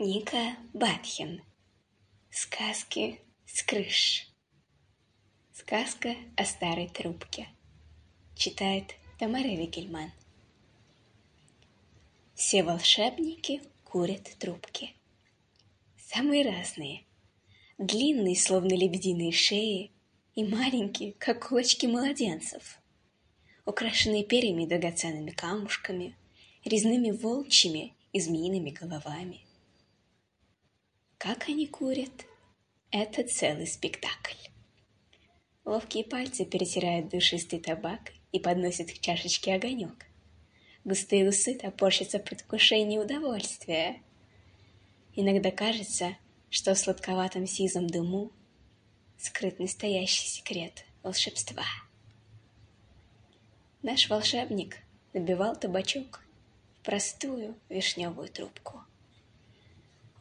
Ника Батхин. Сказки с крыш. Сказка о старой трубке. Читает Тамара Вигельман. Все волшебники курят трубки. Самые разные. Длинные, словно лебединые шеи, и маленькие, как кулачки младенцев. Украшенные перьями и драгоценными камушками, резными волчьими и змеиными головами. Как они курят? Это целый спектакль. Ловкие пальцы перетирают душистый табак и подносят к чашечке огонек. Густые усы топорщатся в предвкушении удовольствия. Иногда кажется, что в сладковатом сизом дыму скрыт настоящий секрет волшебства. Наш волшебник набивал табачок в простую вишневую трубку.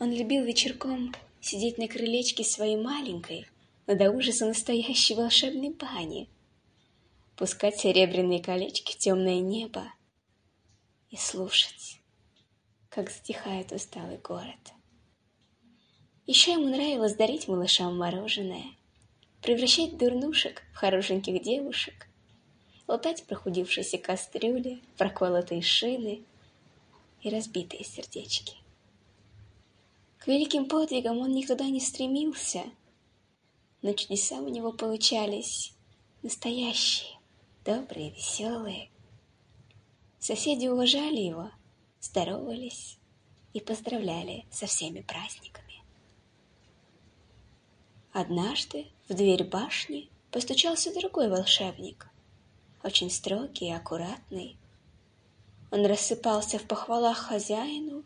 Он любил вечерком сидеть на крылечке своей маленькой, но до ужаса настоящей волшебной бани, пускать серебряные колечки в темное небо и слушать, как затихает усталый город. Еще ему нравилось дарить малышам мороженое, превращать дурнушек в хорошеньких девушек, латать прохудившиеся кастрюли, проколотые шины и разбитые сердечки. К великим подвигам он никогда не стремился, но чудеса у него получались настоящие, добрые, веселые. Соседи уважали его, здоровались и поздравляли со всеми праздниками. Однажды в дверь башни постучался другой волшебник, очень строгий и аккуратный. Он рассыпался в похвалах хозяину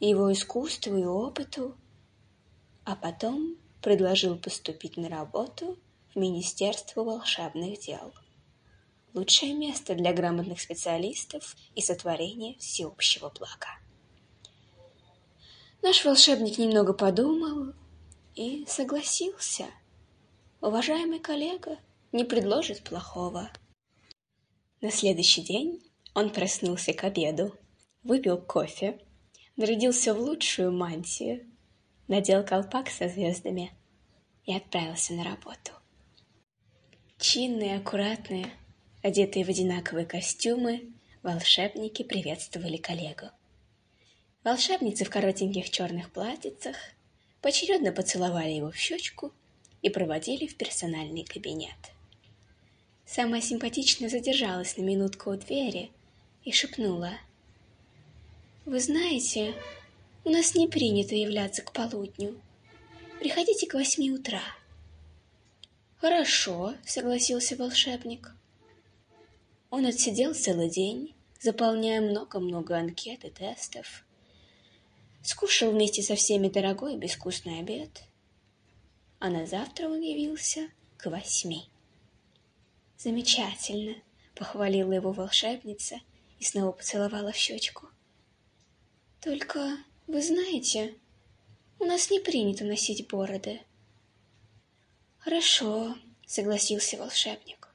его искусству и опыту, а потом предложил поступить на работу в Министерство волшебных дел. Лучшее место для грамотных специалистов и сотворения всеобщего блага. Наш волшебник немного подумал и согласился. Уважаемый коллега не предложит плохого. На следующий день он проснулся к обеду, выпил кофе, нарядился в лучшую мантию, надел колпак со звездами и отправился на работу. Чинные, аккуратные, одетые в одинаковые костюмы, волшебники приветствовали коллегу. Волшебницы в коротеньких черных платьицах поочередно поцеловали его в щечку и проводили в персональный кабинет. Самая симпатичная задержалась на минутку у двери и шепнула — вы знаете, у нас не принято являться к полудню. Приходите к восьми утра. Хорошо, согласился волшебник. Он отсидел целый день, заполняя много-много анкет и тестов. Скушал вместе со всеми дорогой и безвкусный обед. А на завтра он явился к восьми. Замечательно, похвалила его волшебница и снова поцеловала в щечку. Только, вы знаете, у нас не принято носить бороды. Хорошо, согласился волшебник.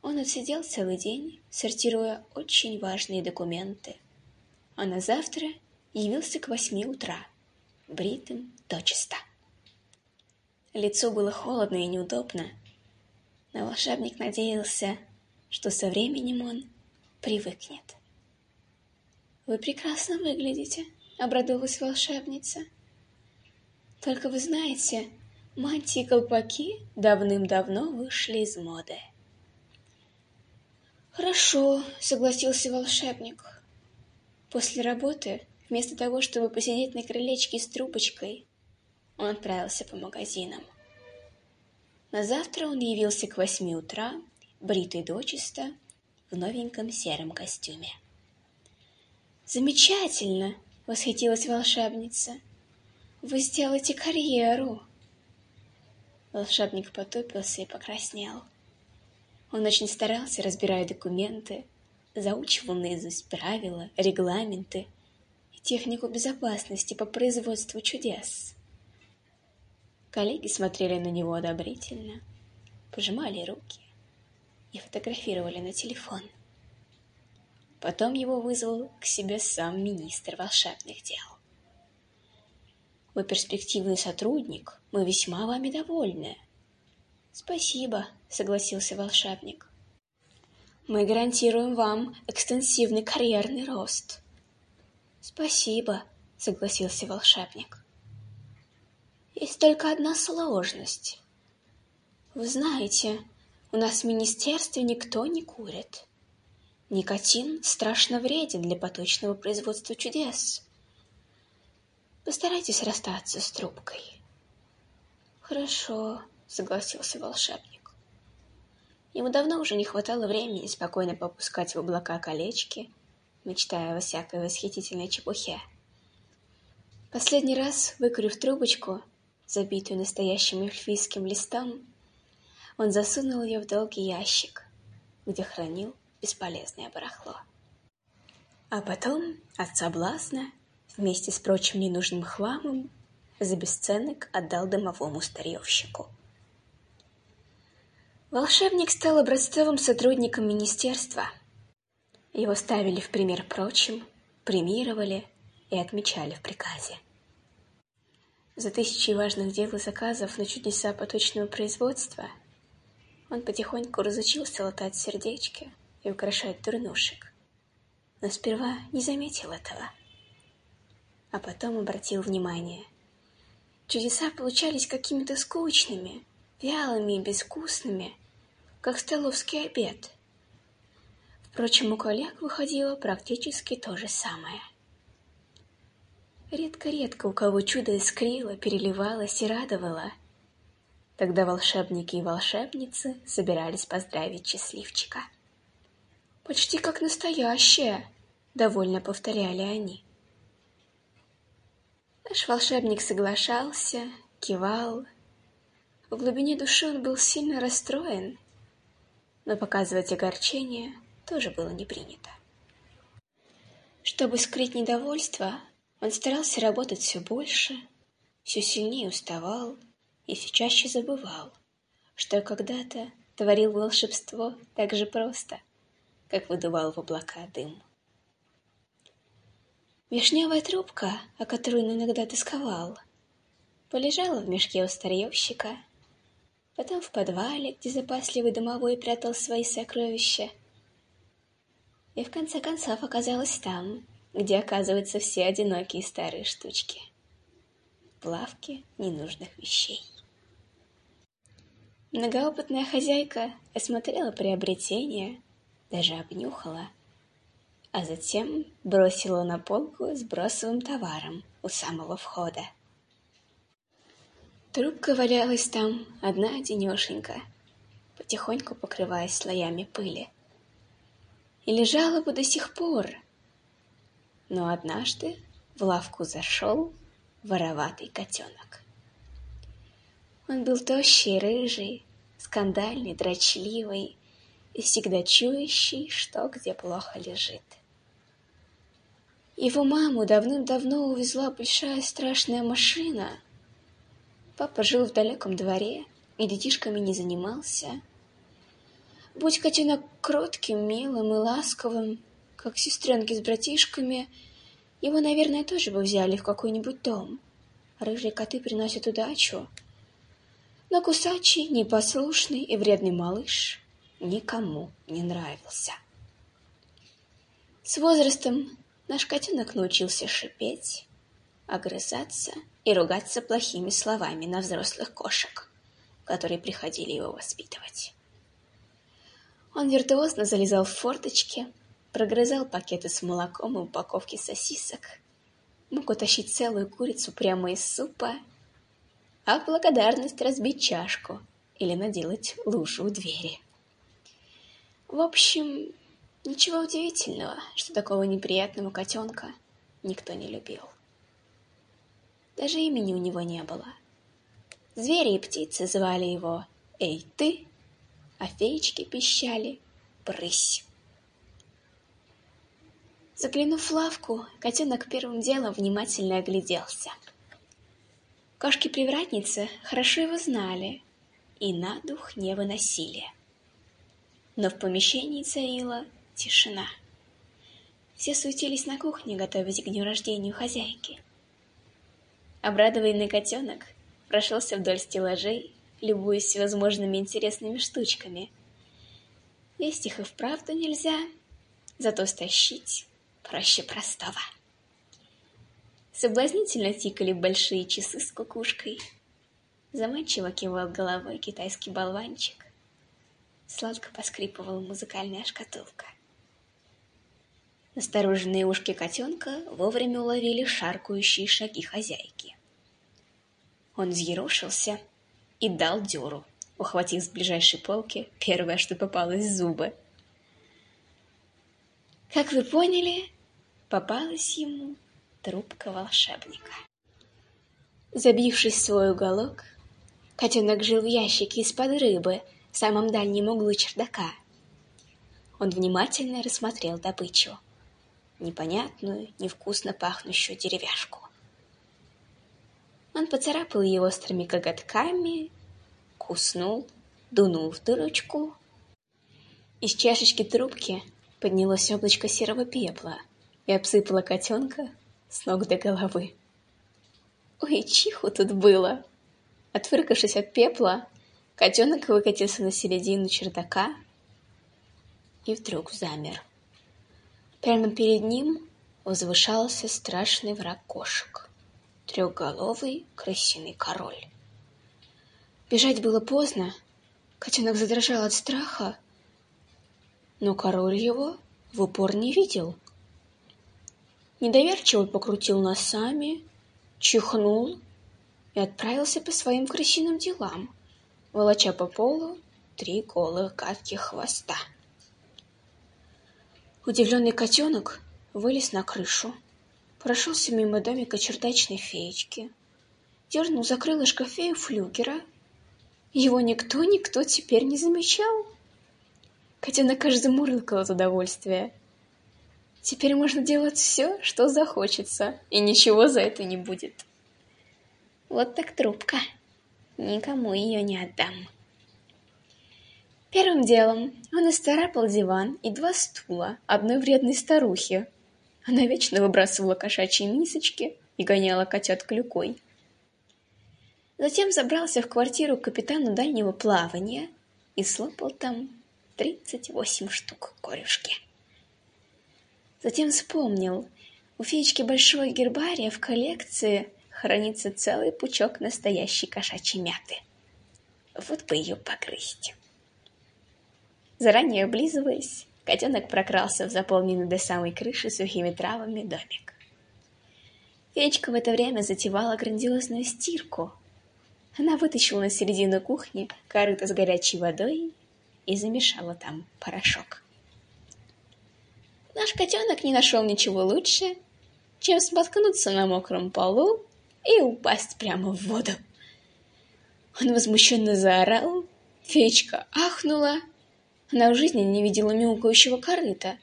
Он отсидел целый день, сортируя очень важные документы, а на завтра явился к восьми утра, бритым дочисто. Лицо было холодно и неудобно, но волшебник надеялся, что со временем он привыкнет. «Вы прекрасно выглядите», — обрадовалась волшебница. «Только вы знаете, мантии колпаки давным-давно вышли из моды». «Хорошо», — согласился волшебник. После работы, вместо того, чтобы посидеть на крылечке с трубочкой, он отправился по магазинам. На завтра он явился к восьми утра, бритый дочисто, в новеньком сером костюме. «Замечательно!» — восхитилась волшебница. «Вы сделаете карьеру!» Волшебник потупился и покраснел. Он очень старался, разбирая документы, заучивал наизусть правила, регламенты и технику безопасности по производству чудес. Коллеги смотрели на него одобрительно, пожимали руки и фотографировали на телефон. Потом его вызвал к себе сам министр волшебных дел. Вы перспективный сотрудник, мы весьма вами довольны. Спасибо, согласился волшебник. Мы гарантируем вам экстенсивный карьерный рост. Спасибо, согласился волшебник. Есть только одна сложность. Вы знаете, у нас в министерстве никто не курит. Никотин страшно вреден для поточного производства чудес. Постарайтесь расстаться с трубкой. Хорошо, согласился волшебник. Ему давно уже не хватало времени спокойно попускать в облака колечки, мечтая о всякой восхитительной чепухе. Последний раз, выкурив трубочку, забитую настоящим эльфийским листом, он засунул ее в долгий ящик, где хранил бесполезное барахло. А потом от соблазна вместе с прочим ненужным хламом за бесценок отдал домовому старьевщику. Волшебник стал образцовым сотрудником министерства. Его ставили в пример прочим, премировали и отмечали в приказе. За тысячи важных дел и заказов на чудеса поточного производства он потихоньку разучился латать сердечки и украшать дурнушек, но сперва не заметил этого а потом обратил внимание. Чудеса получались какими-то скучными, вялыми и безвкусными, как столовский обед. Впрочем, у коллег выходило практически то же самое. Редко-редко у кого чудо искрило, переливалось и радовало. Тогда волшебники и волшебницы собирались поздравить счастливчика. «Почти как настоящее!» — довольно повторяли они. Наш волшебник соглашался, кивал. В глубине души он был сильно расстроен, но показывать огорчение тоже было не принято. Чтобы скрыть недовольство, он старался работать все больше, все сильнее уставал и все чаще забывал, что когда-то творил волшебство так же просто, как выдувал в облака дым. Вишневая трубка, о которой он иногда тосковал, полежала в мешке у старьевщика, потом в подвале, где запасливый домовой прятал свои сокровища, и в конце концов оказалась там, где оказываются все одинокие старые штучки. В лавке ненужных вещей. Многоопытная хозяйка осмотрела приобретение, даже обнюхала — а затем бросила на полку с бросовым товаром у самого входа. Трубка валялась там одна-одинешенька, потихоньку покрываясь слоями пыли. И лежала бы до сих пор. Но однажды в лавку зашел вороватый котенок. Он был тощий, рыжий, скандальный, дрочливый и всегда чующий, что где плохо лежит. Его маму давным-давно увезла большая страшная машина. Папа жил в далеком дворе и детишками не занимался. Будь котенок кротким, милым и ласковым, как сестренки с братишками, его, наверное, тоже бы взяли в какой-нибудь дом. Рыжие коты приносят удачу. Но кусачий, непослушный и вредный малыш никому не нравился. С возрастом Наш котенок научился шипеть, огрызаться и ругаться плохими словами на взрослых кошек, которые приходили его воспитывать. Он виртуозно залезал в форточки, прогрызал пакеты с молоком и упаковки сосисок, мог утащить целую курицу прямо из супа, а в благодарность разбить чашку или наделать лужу у двери. В общем, Ничего удивительного, что такого неприятного котенка никто не любил. Даже имени у него не было. Звери и птицы звали его «Эй, ты!», а феечки пищали «Брысь!». Заглянув в лавку, котенок первым делом внимательно огляделся. Кошки-привратницы хорошо его знали и на дух не выносили. Но в помещении царила Тишина. Все суетились на кухне, готовясь к дню рождения хозяйки. Обрадованный котенок прошелся вдоль стеллажей, любуясь всевозможными интересными штучками. Есть их и вправду нельзя, зато стащить проще простого. Соблазнительно тикали большие часы с кукушкой. Заманчиво кивал головой китайский болванчик. Сладко поскрипывала музыкальная шкатулка. Настороженные ушки котенка вовремя уловили шаркающие шаги хозяйки. Он взъерошился и дал дёру, ухватив с ближайшей полки первое, что попалось зубы. Как вы поняли, попалась ему трубка волшебника. Забившись в свой уголок, котенок жил в ящике из-под рыбы в самом дальнем углу чердака. Он внимательно рассмотрел добычу непонятную, невкусно пахнущую деревяшку. Он поцарапал ее острыми коготками, куснул, дунул в дырочку. Из чашечки трубки поднялось облачко серого пепла и обсыпало котенка с ног до головы. Ой, чиху тут было! Отвыркавшись от пепла, котенок выкатился на середину чердака и вдруг замер. Прямо перед ним возвышался страшный враг кошек — трехголовый крысиный король. Бежать было поздно, котенок задрожал от страха, но король его в упор не видел. Недоверчиво покрутил носами, чихнул и отправился по своим крысиным делам, волоча по полу три голых гадких хвоста. Удивленный котенок вылез на крышу, прошелся мимо домика чердачной феечки, дернул за крылышко фею флюгера. Его никто-никто теперь не замечал. Котенок аж замурлыкал от удовольствия. Теперь можно делать все, что захочется, и ничего за это не будет. Вот так трубка. Никому ее не отдам. Первым делом он исцарапал диван и два стула одной вредной старухи. Она вечно выбрасывала кошачьи мисочки и гоняла котят клюкой. Затем забрался в квартиру капитана дальнего плавания и слопал там тридцать восемь штук корюшки. Затем вспомнил, у феечки большого гербария в коллекции хранится целый пучок настоящей кошачьей мяты. Вот бы ее погрызть. Заранее облизываясь, котенок прокрался в заполненный до самой крыши сухими травами домик. Феечка в это время затевала грандиозную стирку. Она вытащила на середину кухни корыто с горячей водой и замешала там порошок. Наш котенок не нашел ничего лучше, чем споткнуться на мокром полу и упасть прямо в воду. Он возмущенно заорал, феечка ахнула, она в жизни не видела мяукающего корыта.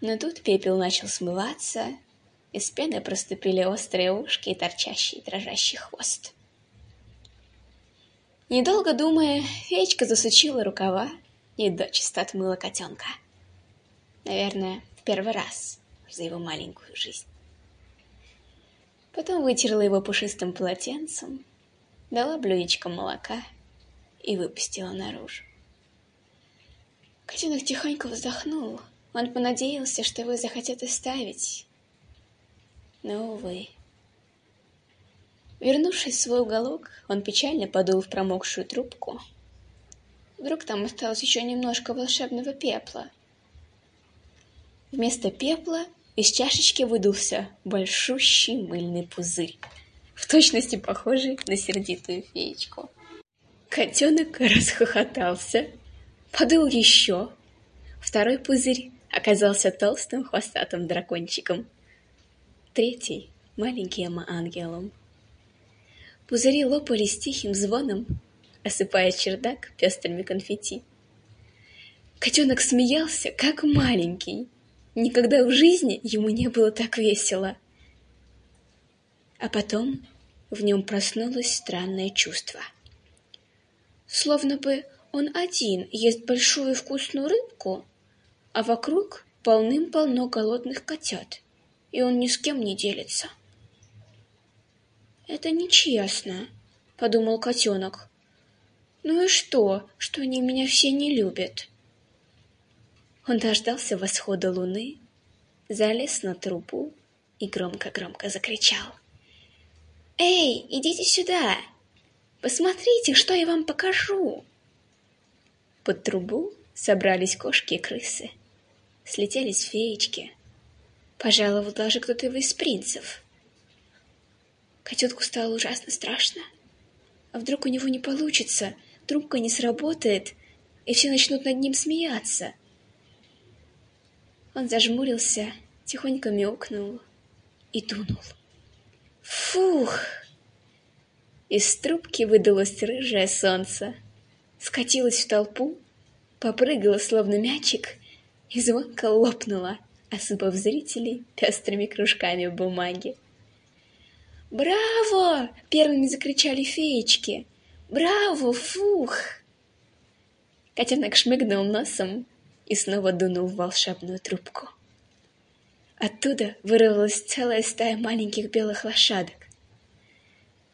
Но тут пепел начал смываться, из пены проступили острые ушки и торчащий дрожащий хвост. Недолго думая, феечка засучила рукава и дочисто отмыла котенка. Наверное, в первый раз за его маленькую жизнь. Потом вытерла его пушистым полотенцем, дала блюдечко молока и выпустила наружу. Котенок тихонько вздохнул. Он понадеялся, что вы захотите оставить. Но, увы. Вернувшись в свой уголок, он печально подул в промокшую трубку. Вдруг там осталось еще немножко волшебного пепла. Вместо пепла из чашечки выдулся большущий мыльный пузырь, в точности похожий на сердитую феечку. Котенок расхохотался Подул еще. Второй пузырь оказался толстым хвостатым дракончиком. Третий — маленьким ангелом. Пузыри лопались тихим звоном, осыпая чердак пестрыми конфетти. Котенок смеялся, как маленький. Никогда в жизни ему не было так весело. А потом в нем проснулось странное чувство. Словно бы он один ест большую вкусную рыбку, а вокруг полным-полно голодных котят, и он ни с кем не делится. Это нечестно, подумал котенок. Ну и что, что они меня все не любят? Он дождался восхода луны, залез на трубу и громко-громко закричал. «Эй, идите сюда! Посмотрите, что я вам покажу!» Под трубу собрались кошки и крысы. Слетелись феечки. Пожаловал даже кто-то из принцев. Котенку стало ужасно страшно. А вдруг у него не получится, трубка не сработает, и все начнут над ним смеяться. Он зажмурился, тихонько мяукнул и дунул. Фух! Из трубки выдалось рыжее солнце, скатилось в толпу, попрыгало, словно мячик, и звонко лопнуло, осыпав зрителей пестрыми кружками бумаги. «Браво!» — первыми закричали феечки. «Браво! Фух!» Котенок шмыгнул носом и снова дунул в волшебную трубку. Оттуда вырвалась целая стая маленьких белых лошадок.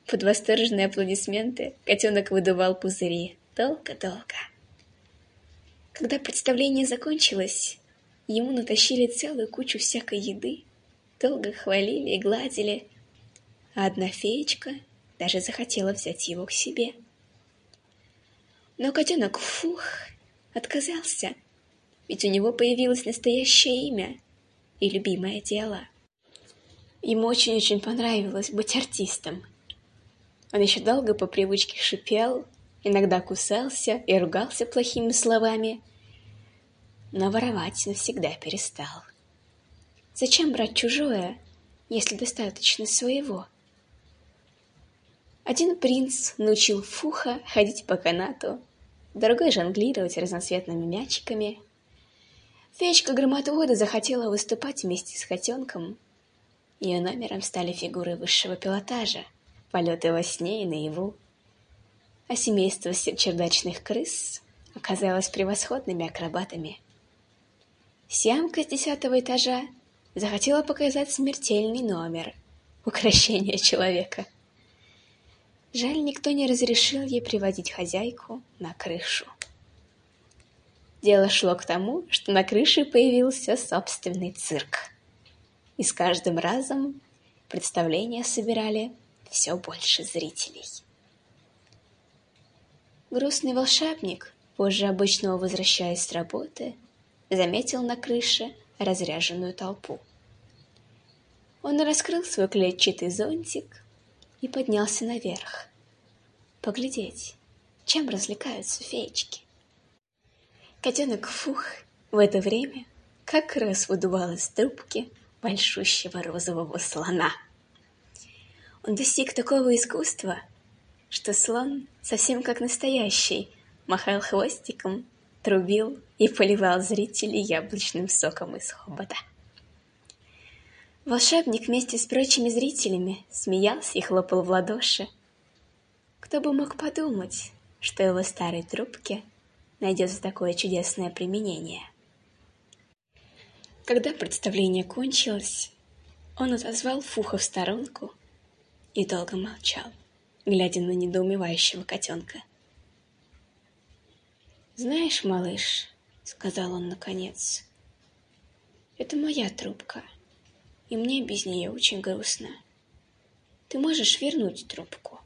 Под восторженные аплодисменты котенок выдувал пузыри долго-долго. Когда представление закончилось, ему натащили целую кучу всякой еды, долго хвалили и гладили, а одна феечка даже захотела взять его к себе. Но котенок, фух, отказался, ведь у него появилось настоящее имя — и любимое дело. Ему очень-очень понравилось быть артистом. Он еще долго по привычке шипел, иногда кусался и ругался плохими словами, но воровать навсегда перестал. Зачем брать чужое, если достаточно своего? Один принц научил Фуха ходить по канату, другой жонглировать разноцветными мячиками, Феечка Громотвода захотела выступать вместе с котенком. Ее номером стали фигуры высшего пилотажа, полеты во сне и наяву. А семейство чердачных крыс оказалось превосходными акробатами. Сиамка с десятого этажа захотела показать смертельный номер — украшение человека. Жаль, никто не разрешил ей приводить хозяйку на крышу. Дело шло к тому, что на крыше появился собственный цирк. И с каждым разом представления собирали все больше зрителей. Грустный волшебник, позже обычного возвращаясь с работы, заметил на крыше разряженную толпу. Он раскрыл свой клетчатый зонтик и поднялся наверх. Поглядеть, чем развлекаются феечки. Котенок Фух в это время как раз выдувал из трубки большущего розового слона. Он достиг такого искусства, что слон, совсем как настоящий, махал хвостиком, трубил и поливал зрителей яблочным соком из хобота. Волшебник вместе с прочими зрителями смеялся и хлопал в ладоши. Кто бы мог подумать, что его старой трубке — найдется такое чудесное применение. Когда представление кончилось, он отозвал Фуха в сторонку и долго молчал, глядя на недоумевающего котенка. «Знаешь, малыш, — сказал он наконец, — это моя трубка, и мне без нее очень грустно. Ты можешь вернуть трубку?»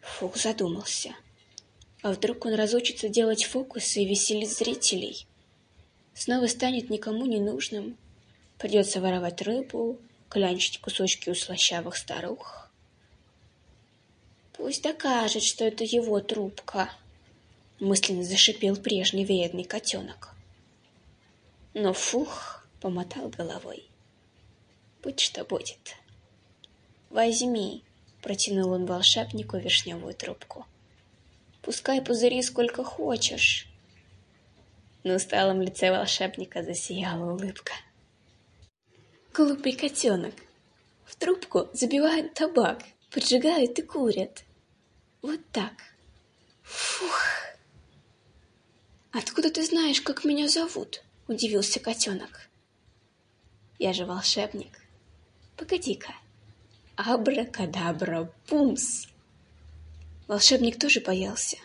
Фух задумался — а вдруг он разучится делать фокусы и веселить зрителей? Снова станет никому не нужным. Придется воровать рыбу, клянчить кусочки у слащавых старух. Пусть докажет, что это его трубка, мысленно зашипел прежний вредный котенок. Но фух, помотал головой. Будь что будет. Возьми, протянул он волшебнику вишневую трубку. Пускай пузыри сколько хочешь. На усталом лице волшебника засияла улыбка. Глупый котенок. В трубку забивают табак, поджигают и курят. Вот так. Фух. Откуда ты знаешь, как меня зовут? Удивился котенок. Я же волшебник. Погоди-ка. абракадабра, пумс. Волшебник тоже боялся.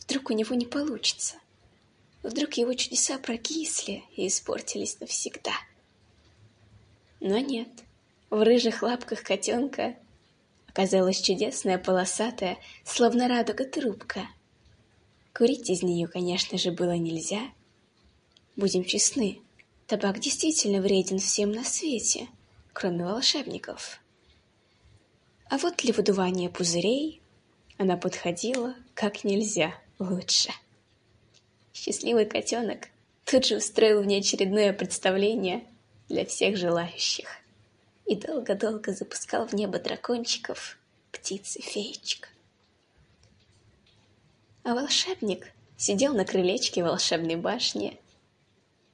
Вдруг у него не получится. Вдруг его чудеса прокисли и испортились навсегда. Но нет, в рыжих лапках котенка оказалась чудесная полосатая, словно радуга трубка. Курить из нее, конечно же, было нельзя. Будем честны, табак действительно вреден всем на свете, кроме волшебников. А вот для выдувания пузырей она подходила как нельзя лучше. Счастливый котенок тут же устроил внеочередное представление для всех желающих и долго-долго запускал в небо дракончиков, птиц и феечек. А волшебник сидел на крылечке волшебной башни,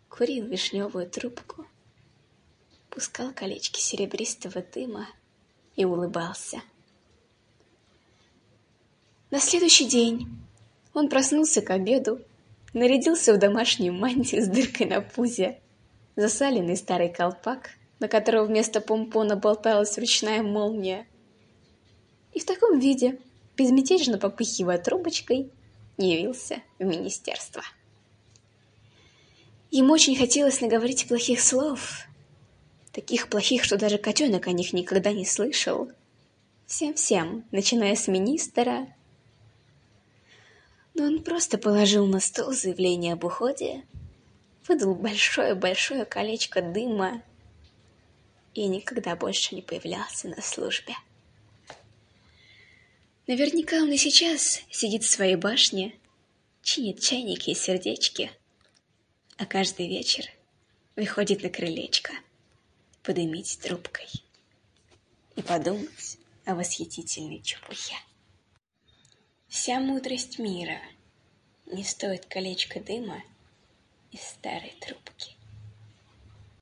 курил вишневую трубку, пускал колечки серебристого дыма и улыбался. На следующий день он проснулся к обеду, нарядился в домашнюю мантию с дыркой на пузе, засаленный старый колпак, на которого вместо помпона болталась ручная молния. И в таком виде, безмятежно попыхивая трубочкой, явился в министерство. Ему очень хотелось наговорить плохих слов, таких плохих, что даже котенок о них никогда не слышал. Всем-всем, начиная с министра, но он просто положил на стол заявление об уходе, выдал большое-большое колечко дыма и никогда больше не появлялся на службе. Наверняка он и сейчас сидит в своей башне, чинит чайники и сердечки, а каждый вечер выходит на крылечко подымить трубкой и подумать о восхитительной чепухе. Вся мудрость мира не стоит колечко дыма из старой трубки.